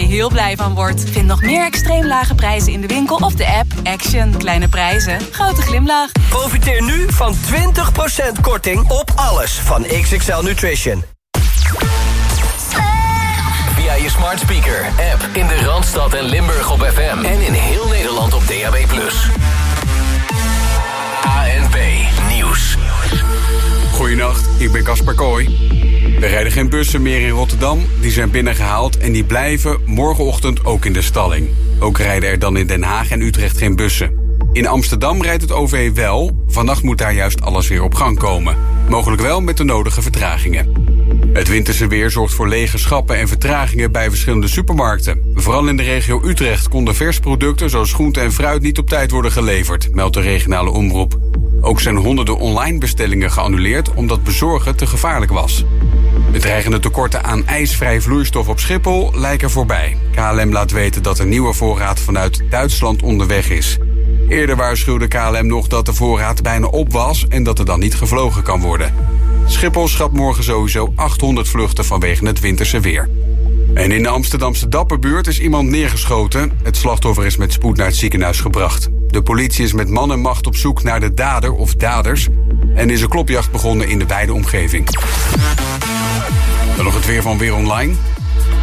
je heel blij van wordt. Vind nog meer extreem lage prijzen in de winkel of de app. Action. Kleine prijzen. Grote glimlach. Profiteer nu van 20% korting op alles van XXL Nutrition. Via je smart speaker, app in de Randstad en Limburg op FM. En in heel Nederland op DAB+. ANP Nieuws. Goedenacht, ik ben Casper Kooi. Er rijden geen bussen meer in Rotterdam, die zijn binnengehaald en die blijven morgenochtend ook in de stalling. Ook rijden er dan in Den Haag en Utrecht geen bussen. In Amsterdam rijdt het OV wel, vannacht moet daar juist alles weer op gang komen. Mogelijk wel met de nodige vertragingen. Het winterse weer zorgt voor lege schappen en vertragingen bij verschillende supermarkten. Vooral in de regio Utrecht konden versproducten zoals groente en fruit niet op tijd worden geleverd, meldt de regionale omroep. Ook zijn honderden online bestellingen geannuleerd omdat bezorgen te gevaarlijk was. De dreigende tekorten aan ijsvrij vloeistof op Schiphol lijken voorbij. KLM laat weten dat een nieuwe voorraad vanuit Duitsland onderweg is. Eerder waarschuwde KLM nog dat de voorraad bijna op was en dat er dan niet gevlogen kan worden. Schiphol schrapt morgen sowieso 800 vluchten vanwege het winterse weer. En in de Amsterdamse Dapperbuurt is iemand neergeschoten. Het slachtoffer is met spoed naar het ziekenhuis gebracht. De politie is met man en macht op zoek naar de dader of daders... en is een klopjacht begonnen in de wijde omgeving. Dan nog het weer van Weer Online.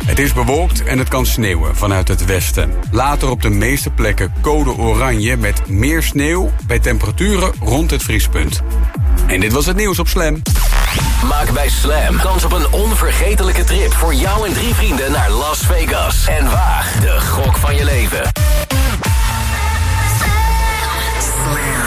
Het is bewolkt en het kan sneeuwen vanuit het westen. Later op de meeste plekken code oranje met meer sneeuw... bij temperaturen rond het vriespunt. En dit was het nieuws op Slam. Maak bij Slam kans op een onvergetelijke trip voor jou en drie vrienden naar Las Vegas. En waag de gok van je leven. Hold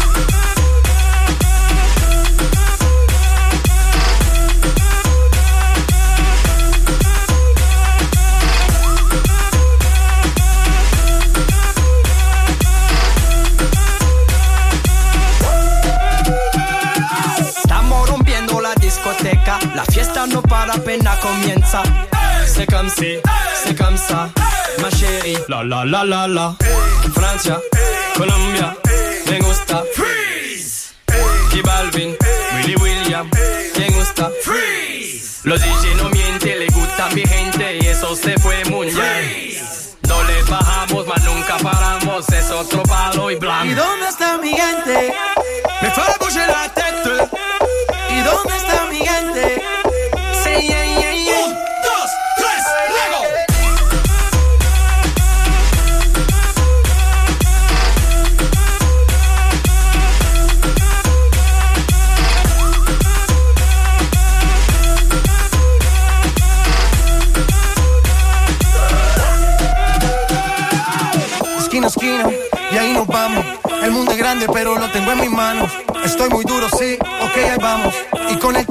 La fiesta no para, apenas comienza. C'est comme si, c'est comme ça. ma chérie. La la la la la. Francia, Colombia, me gusta. Freeze. Y Balvin, Willy William, me gusta. Freeze. Los DJ no mienten, le gusta mi gente y eso se fue muy bien. No le bajamos, mas nunca paramos, es otro palo y ¿Y blanco. dónde está mi gente? Me bouger la tête. Pero lo tengo en mis manos. Estoy muy duro, sí, ok, ahí vamos.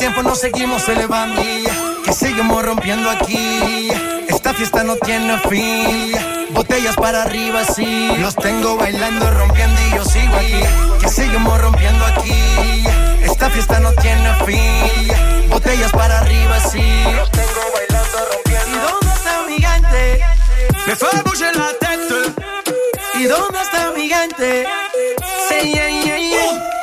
Tiempo nos seguimos elevando. Y Que seguimos rompiendo aquí. Esta fiesta no tiene fin. Botellas para arriba, sí. Los tengo bailando, rompiendo y yo sigo aquí. Que seguimos rompiendo aquí. Esta fiesta no tiene fin. Botellas para arriba, sí. Los tengo bailando, rompiendo. ¿Y dónde está mi gente? Me fait bouger la tête. ¿Y dónde está mi gente? Say yeah, yeah, yeah. Un,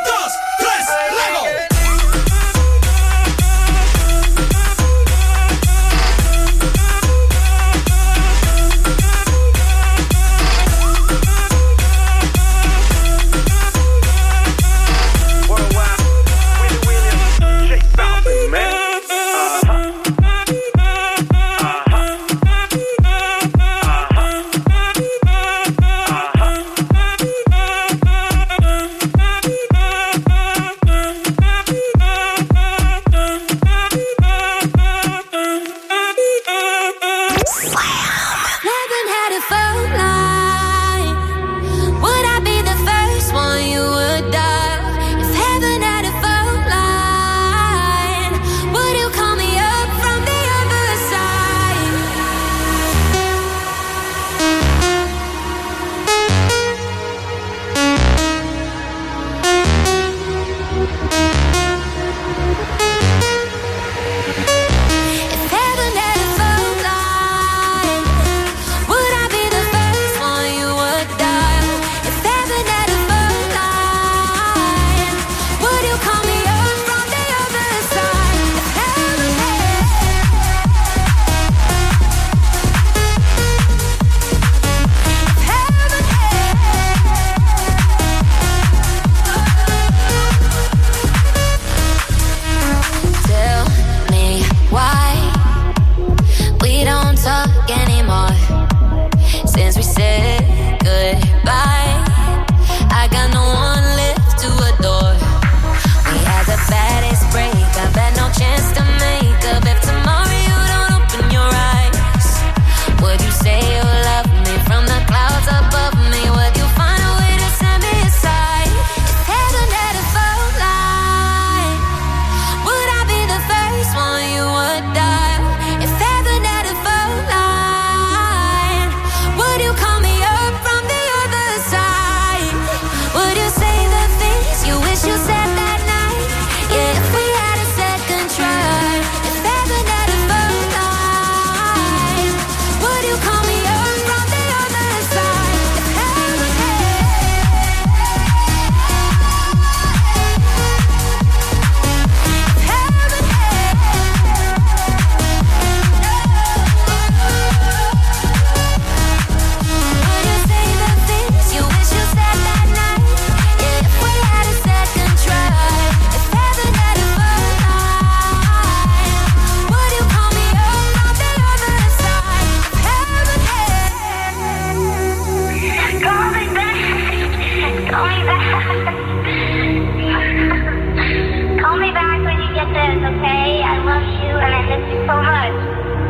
this, okay? I love you and I miss you so much.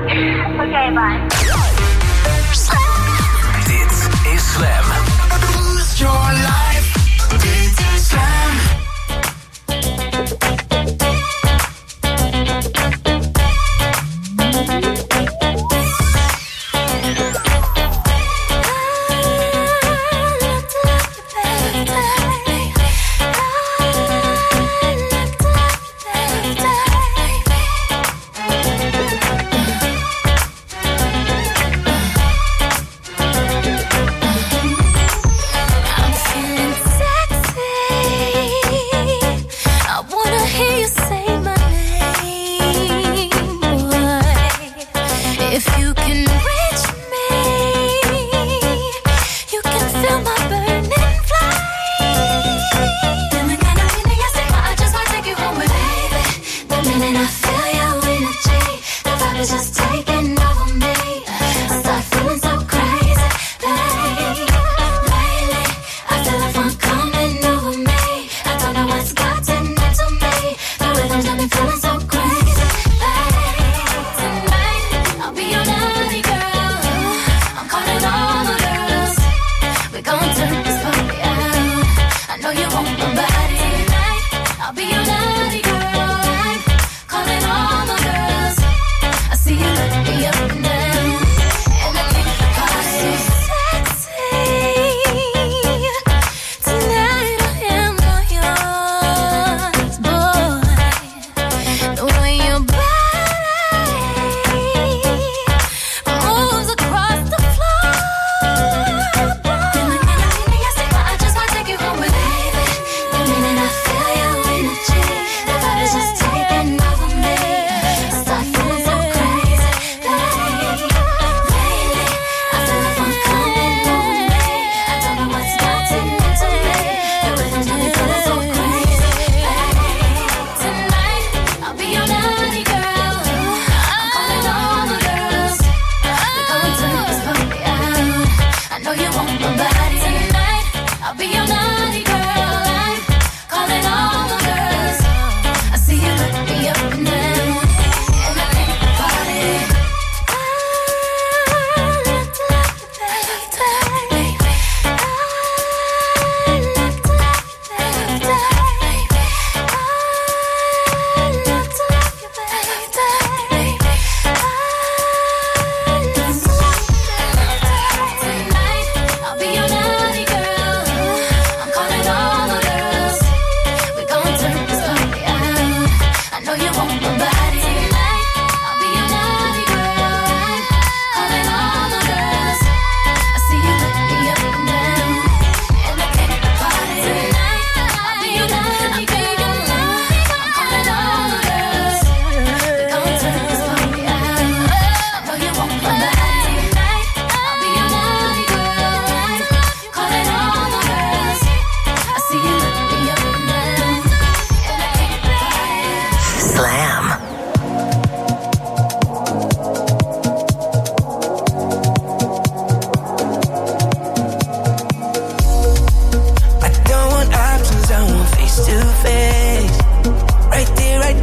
Okay, bye. Dit is Slam.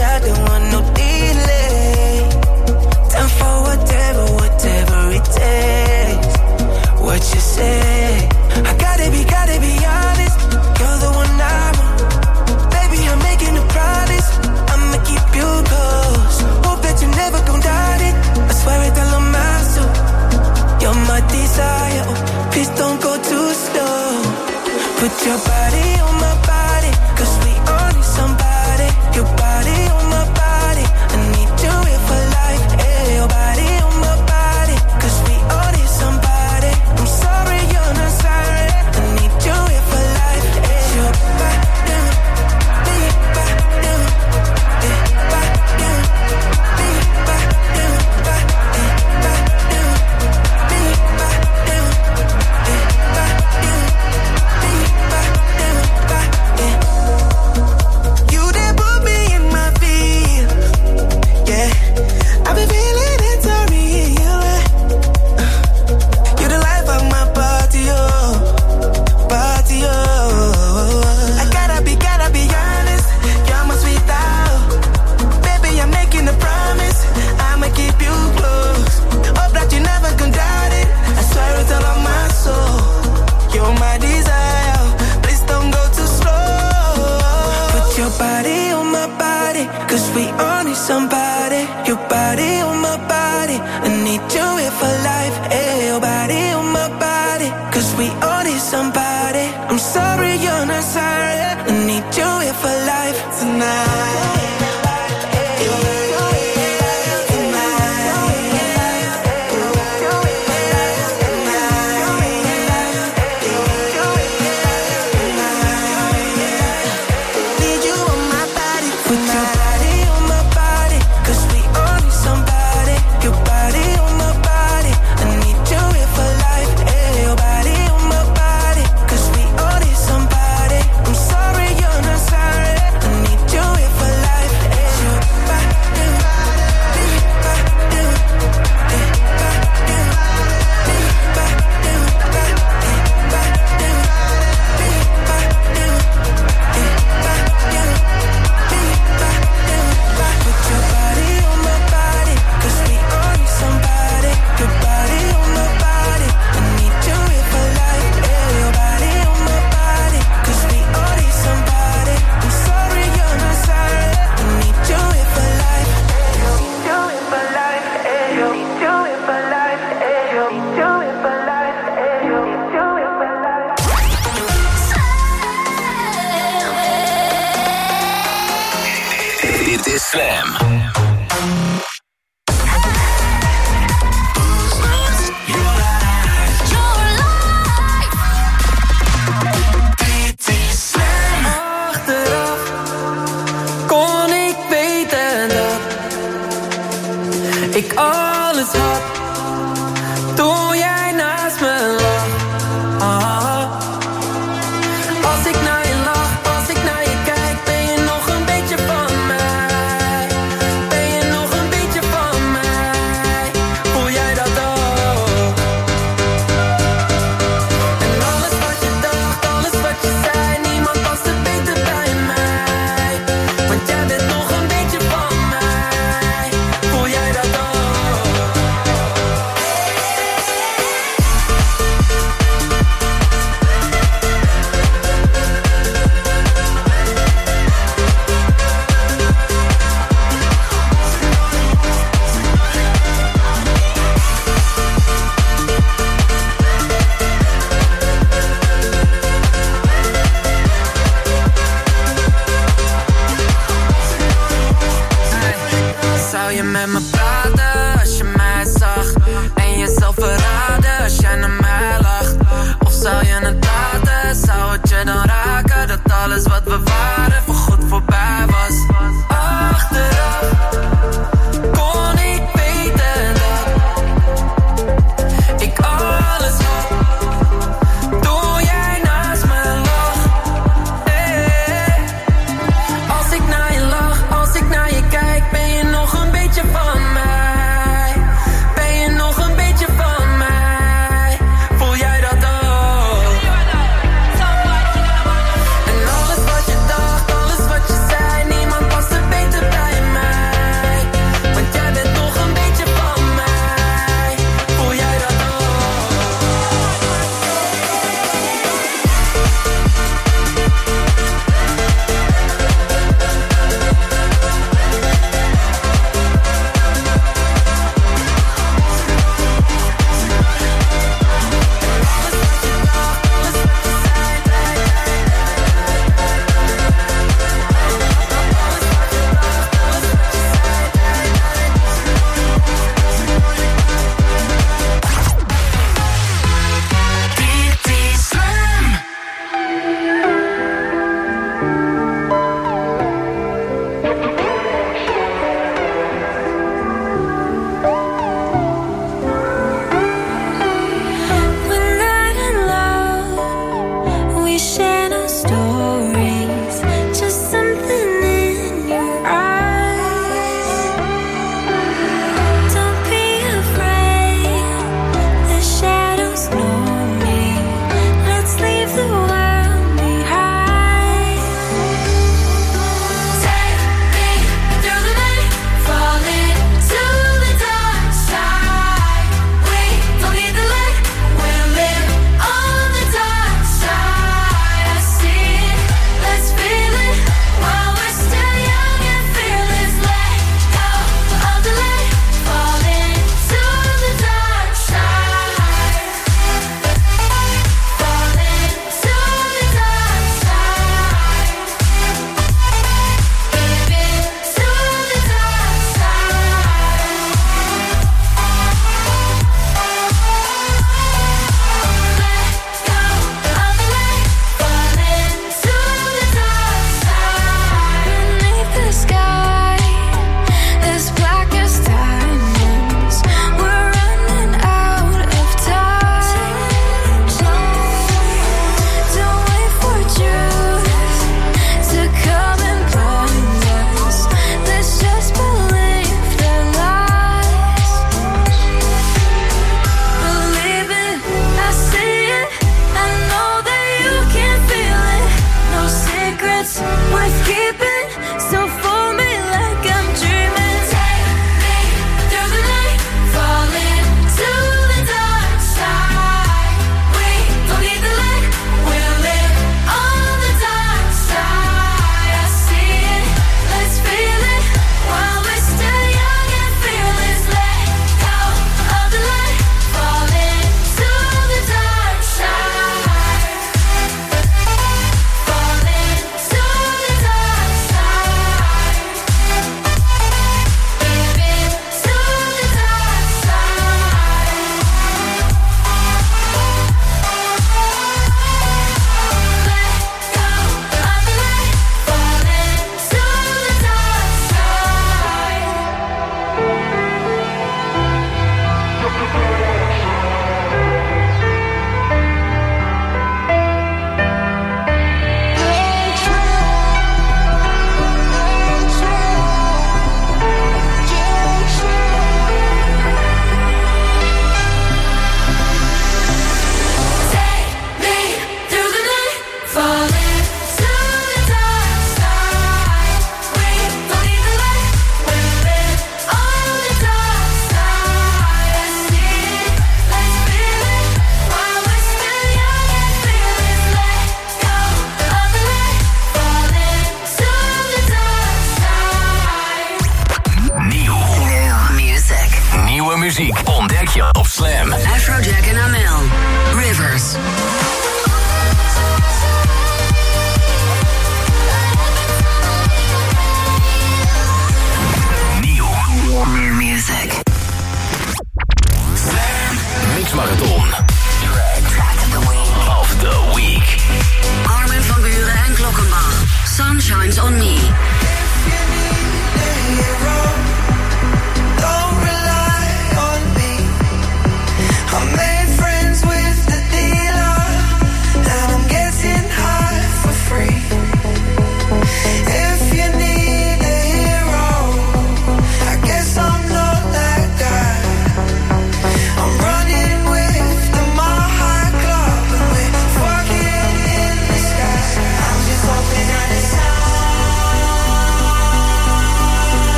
I don't want no. Time for whatever, whatever it takes. What you say? I gotta be, gotta be honest. You're the one I want. Baby, I'm making a promise. I'ma keep you close. Hope that you never doubt it. I swear it on my soul. You're my desire. Please don't go too slow. Put your body on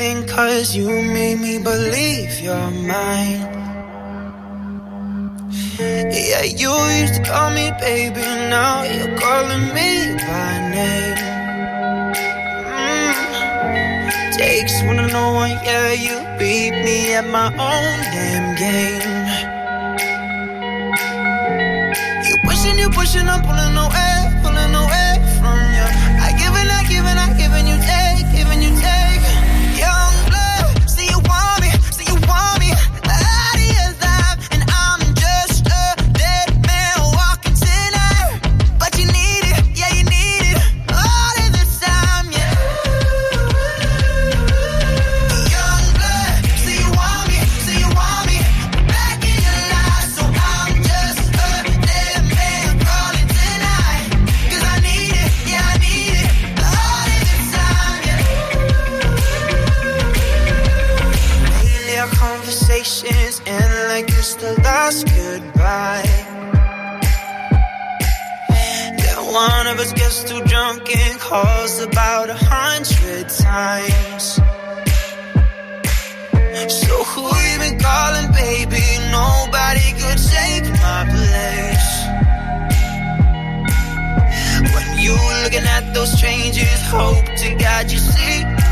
everything cause you made me believe you're mine Yeah, you used to call me baby, now you're calling me by name. Mm. Takes one to know one, yeah, you beat me at my own damn game. conversations end like it's the last goodbye. That one of us gets too drunk and calls about a hundred times. So who you been calling, baby? Nobody could take my place. When you looking at those changes, hope to God you see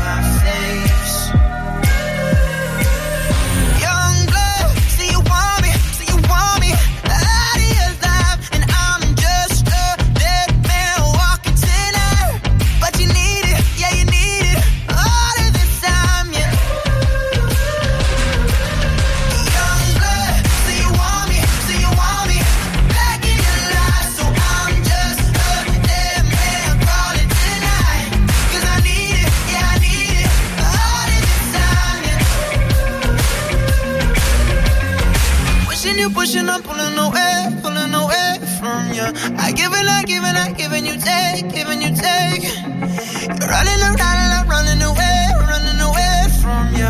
giving up, giving up, giving you take, giving you take. You're running around and I'm running away, running away from you,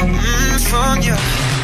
mm, from you.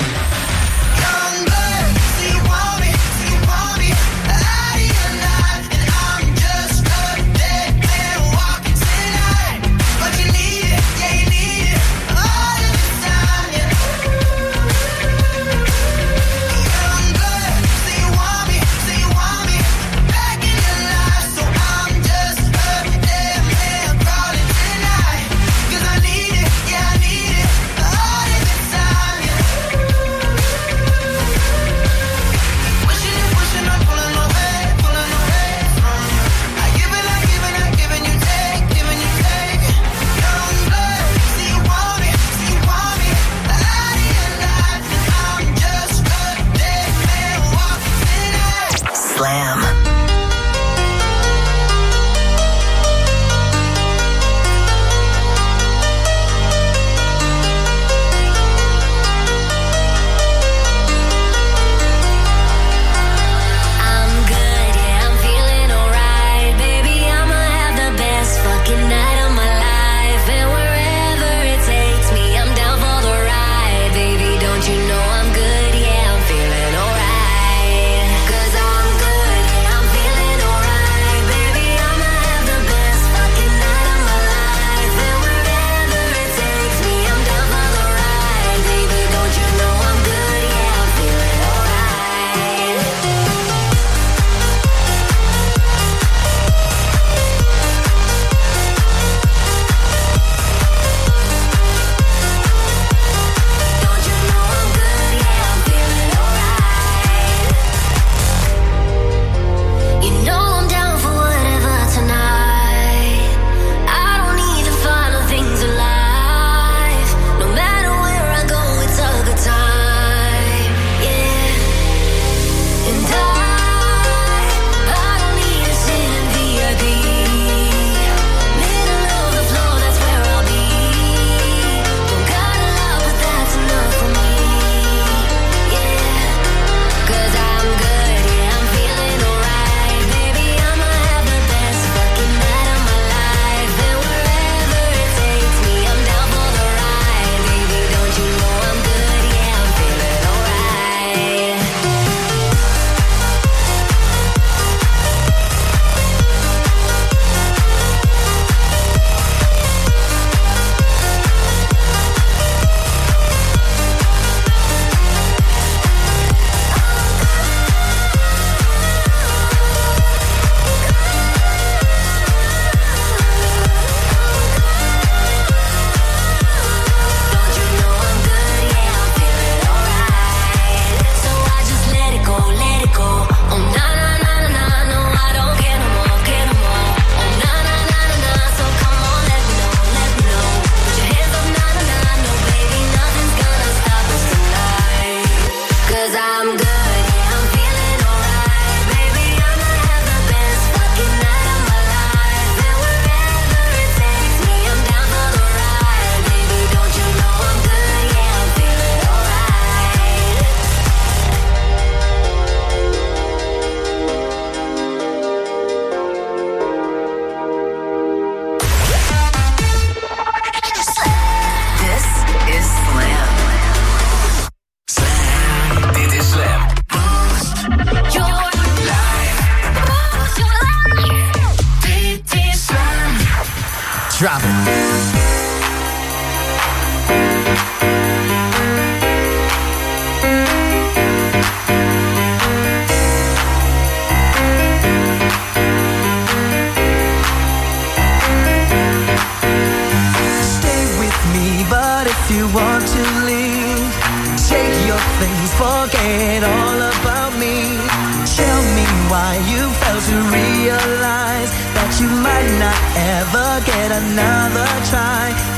Another try.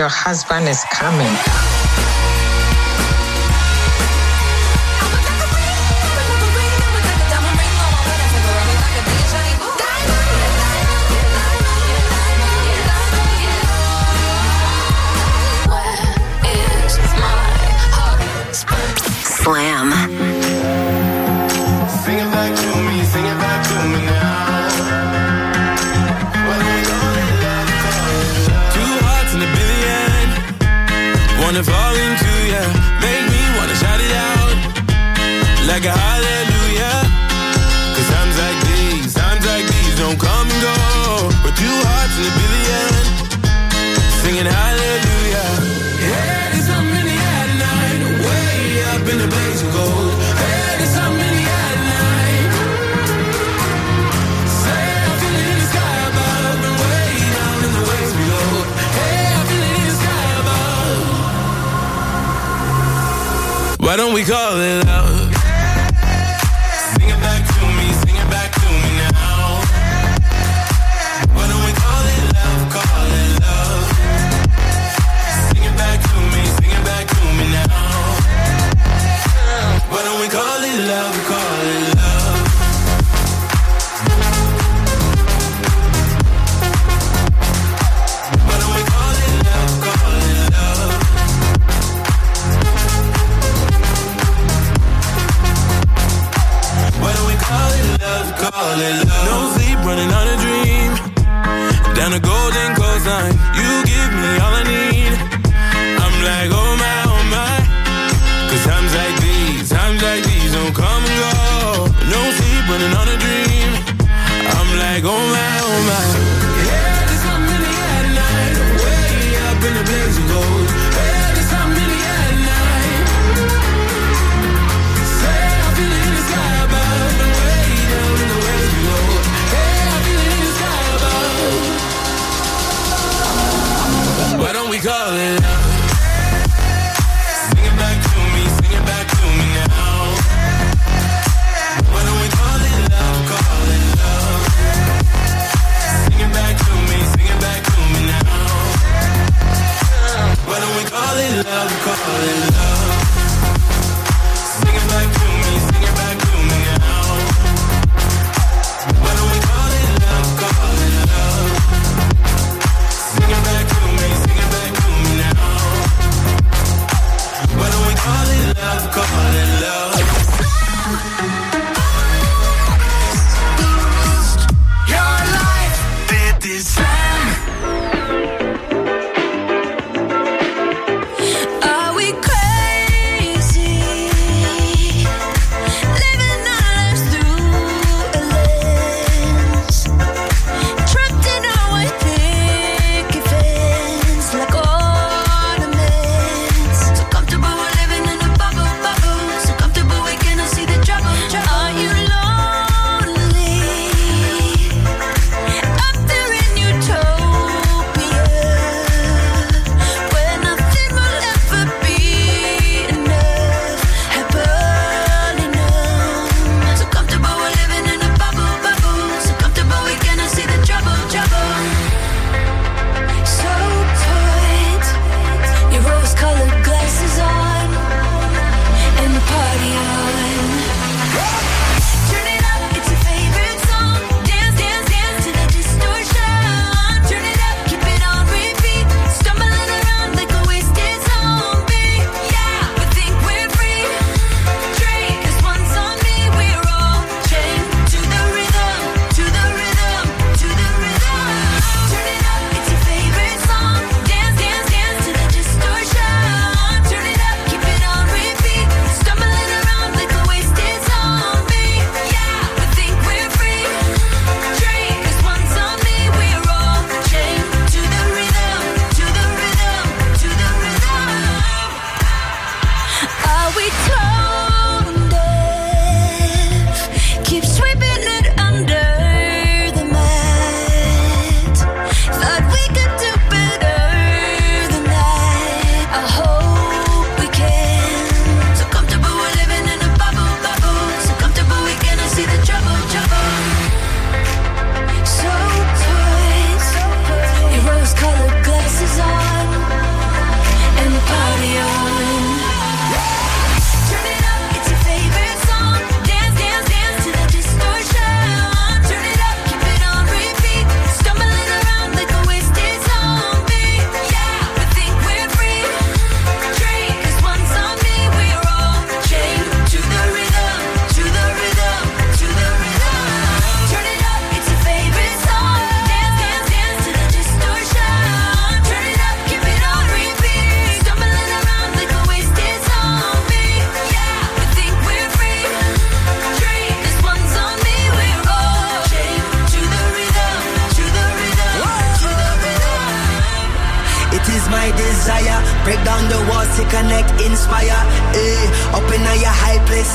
your husband is coming. Slam. like a hallelujah. Cause times like these, times like these don't come and go. With two hearts in a billion, singing hallelujah. Hey, there's something in the air tonight, way up in the blaze of gold. Hey, there's something in the air tonight. Say, I in the sky above, and way down in the waves below. Hey, I in the sky above. Why don't we call it love?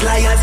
Place,